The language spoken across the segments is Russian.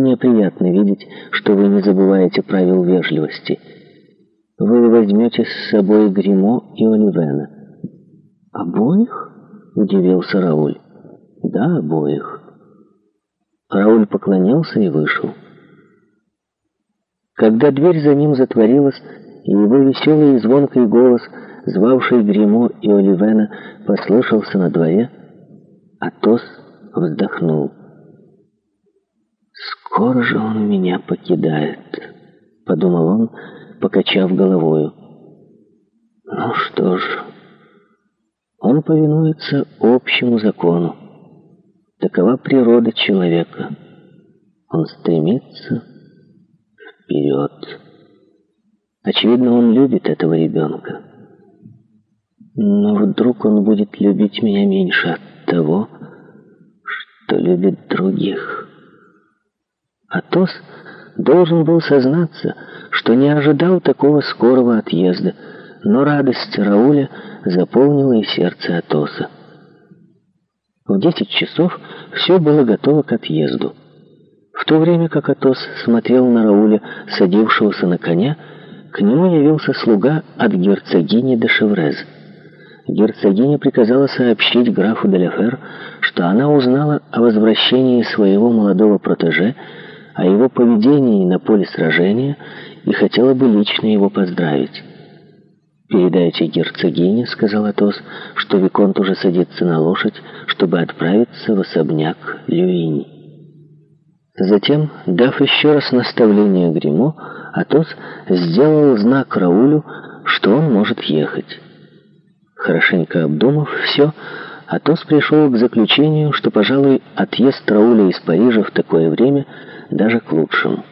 Мне приятно видеть, что вы не забываете правил вежливости. Вы возьмете с собой Гримо и Оливена. «Обоих?» — удивился Рауль. «Да, обоих». Рауль поклонился и вышел. Когда дверь за ним затворилась, и его веселый и звонкий голос, звавший Гримо и Оливена, послышался на дворе, Атос вздохнул. «Скоро же он меня покидает», — подумал он, покачав головою. «Ну что ж, он повинуется общему закону. Такова природа человека. Он стремится вперед. Очевидно, он любит этого ребенка. Но вдруг он будет любить меня меньше от того, что любит других». Атос должен был сознаться, что не ожидал такого скорого отъезда, но радость Рауля заполнила и сердце Атоса. В десять часов все было готово к отъезду. В то время как Атос смотрел на Рауля, садившегося на коня, к нему явился слуга от герцогини де Шеврез. Герцогиня приказала сообщить графу де Деляфер, что она узнала о возвращении своего молодого протеже, о его поведении на поле сражения и хотела бы лично его поздравить. «Передайте герцогине», — сказал Атос, — «что Виконт уже садится на лошадь, чтобы отправиться в особняк Люинь». Затем, дав еще раз наставление гримо Атос сделал знак Раулю, что он может ехать. Хорошенько обдумав все, Атос пришел к заключению, что, пожалуй, отъезд Рауля из Парижа в такое время даже к лучшему.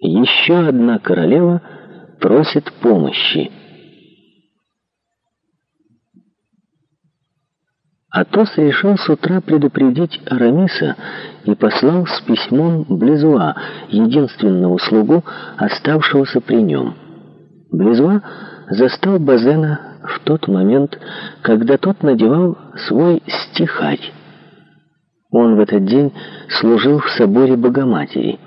Еще одна королева просит помощи. Атос решил с утра предупредить Арамиса и послал с письмом Близуа, единственного слугу, оставшегося при нем – Близва застал Базена в тот момент, когда тот надевал свой стихарь. Он в этот день служил в соборе Богоматери.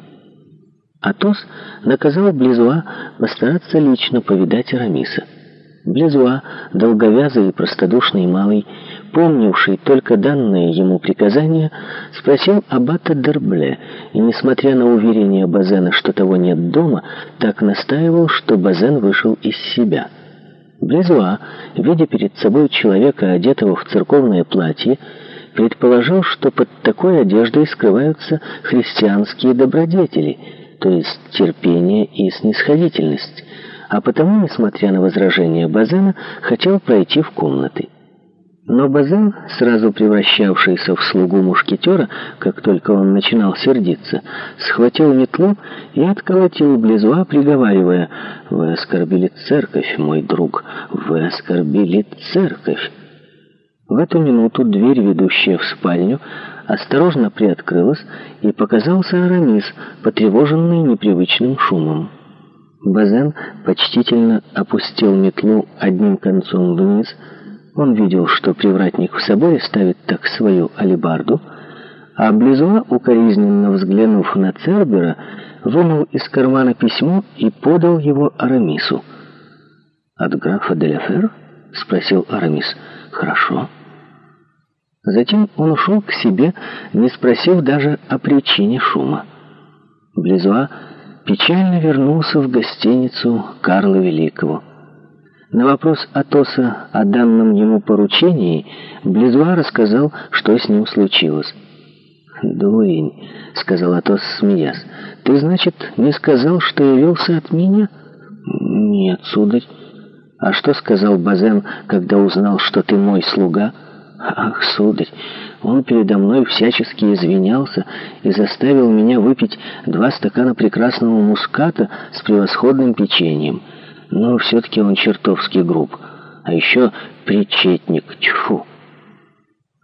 Атос наказал Близва постараться лично повидать Арамиса. Близва долговязый и простодушный малый, помнивший только данные ему приказания, спросил аббата Дербле, и, несмотря на уверение Базена, что того нет дома, так настаивал, что Базен вышел из себя. Близуа, видя перед собой человека, одетого в церковное платье, предположил, что под такой одеждой скрываются христианские добродетели, то есть терпение и снисходительность, а потому, несмотря на возражения Базена, хотел пройти в комнаты. Но Базал, сразу превращавшийся в слугу мушкетера, как только он начинал сердиться, схватил метлу и отколотил Близуа, приговаривая «Вы оскорбили церковь, мой друг, вы оскорбили церковь». В эту минуту дверь, ведущая в спальню, осторожно приоткрылась, и показался Арамис, потревоженный непривычным шумом. Базен почтительно опустил метлу одним концом вниз, он видел, что привратник в соборе ставит так свою алибарду, а Близуа, укоризненно взглянув на Цербера, вынул из кармана письмо и подал его Арамису. «От графа Деляфер?» — спросил Арамис. «Хорошо». Затем он ушел к себе, не спросив даже о причине шума. Близуа печально вернулся в гостиницу Карла Великого. На вопрос Атоса о данном ему поручении Близуа рассказал, что с ним случилось. Дуэнь, — сказал Атос, смеясь, — «ты, значит, не сказал, что явился от меня?» «Нет, сударь». «А что сказал Базен, когда узнал, что ты мой слуга?» «Ах, сударь, он передо мной всячески извинялся и заставил меня выпить два стакана прекрасного муската с превосходным печеньем» но все-таки он чертовски груб. А еще причетник, чфу.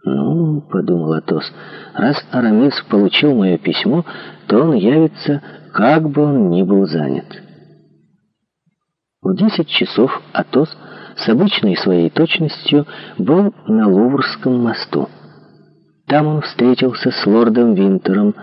«Ну, — подумал Атос, — раз Арамис получил мое письмо, то он явится, как бы он ни был занят». В десять часов Атос с обычной своей точностью был на Луврском мосту. Там он встретился с лордом Винтером,